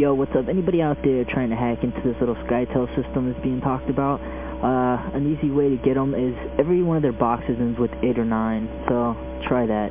Yo, what's up? Anybody out there trying to hack into this little SkyTel system that's being talked about? Uh, an easy way to get them is every one of their boxes ends with 8 or 9, so try that.